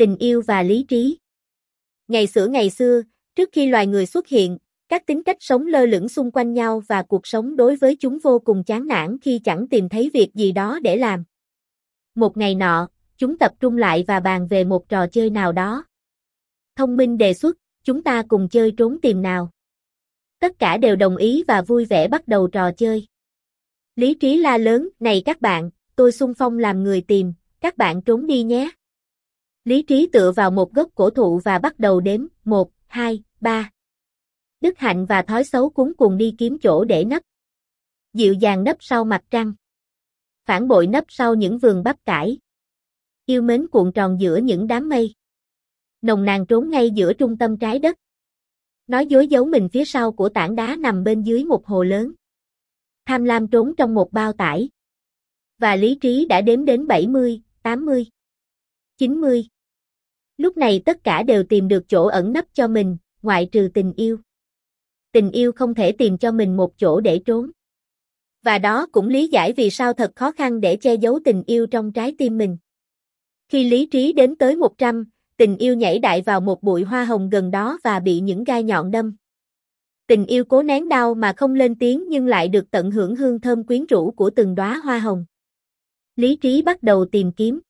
Tình yêu và lý trí Ngày xưa ngày xưa, trước khi loài người xuất hiện, các tính cách sống lơ lửng xung quanh nhau và cuộc sống đối với chúng vô cùng chán nản khi chẳng tìm thấy việc gì đó để làm. Một ngày nọ, chúng tập trung lại và bàn về một trò chơi nào đó. Thông minh đề xuất, chúng ta cùng chơi trốn tìm nào. Tất cả đều đồng ý và vui vẻ bắt đầu trò chơi. Lý trí la lớn, này các bạn, tôi xung phong làm người tìm, các bạn trốn đi nhé. Lý trí tựa vào một gốc cổ thụ và bắt đầu đếm, 1, 2, 3. Đức hạnh và thói xấu cuốn cùng đi kiếm chỗ để nấp. Dịu dàng nấp sau mặt trăng. Phản bội nấp sau những vườn bắp cải. Yêu mến cuộn tròn giữa những đám mây. Nồng nàn trốn ngay giữa trung tâm trái đất. Nói dối giấu mình phía sau của tảng đá nằm bên dưới một hồ lớn. Tham lam trốn trong một bao tải. Và lý trí đã đếm đến 70, 80, 90. Lúc này tất cả đều tìm được chỗ ẩn nấp cho mình, ngoại trừ tình yêu. Tình yêu không thể tìm cho mình một chỗ để trốn. Và đó cũng lý giải vì sao thật khó khăn để che giấu tình yêu trong trái tim mình. Khi lý trí đến tới 100, tình yêu nhảy đại vào một bụi hoa hồng gần đó và bị những gai nhọn đâm. Tình yêu cố nén đau mà không lên tiếng nhưng lại được tận hưởng hương thơm quyến rũ của từng đóa hoa hồng. Lý trí bắt đầu tìm kiếm.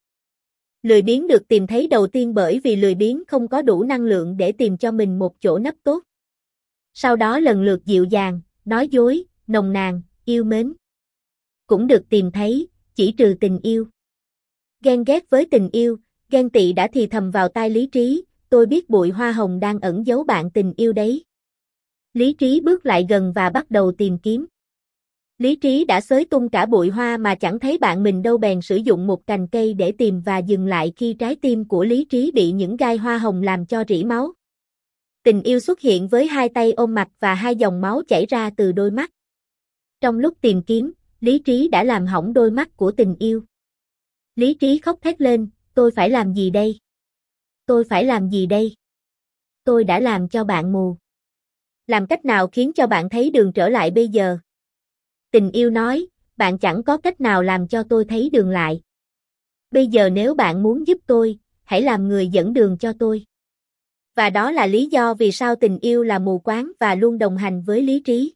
Lười biếng được tìm thấy đầu tiên bởi vì lười biếng không có đủ năng lượng để tìm cho mình một chỗ nấp tốt. Sau đó lần lượt dịu dàng, nói dối, nồng nàn, yêu mến. Cũng được tìm thấy, chỉ trừ tình yêu. Ghen ghét với tình yêu, ghen tị đã thì thầm vào tai lý trí, tôi biết bụi hoa hồng đang ẩn giấu bạn tình yêu đấy. Lý trí bước lại gần và bắt đầu tìm kiếm. Lý trí đã xới tung cả bụi hoa mà chẳng thấy bạn mình đâu bèn sử dụng một cành cây để tìm và dừng lại khi trái tim của lý trí bị những gai hoa hồng làm cho rỉ máu. Tình yêu xuất hiện với hai tay ôm mặt và hai dòng máu chảy ra từ đôi mắt. Trong lúc tìm kiếm, lý trí đã làm hỏng đôi mắt của tình yêu. Lý trí khóc thét lên, tôi phải làm gì đây? Tôi phải làm gì đây? Tôi đã làm cho bạn mù. Làm cách nào khiến cho bạn thấy đường trở lại bây giờ? Tình yêu nói, bạn chẳng có cách nào làm cho tôi thấy đường lại. Bây giờ nếu bạn muốn giúp tôi, hãy làm người dẫn đường cho tôi. Và đó là lý do vì sao tình yêu là mù quáng và luôn đồng hành với lý trí.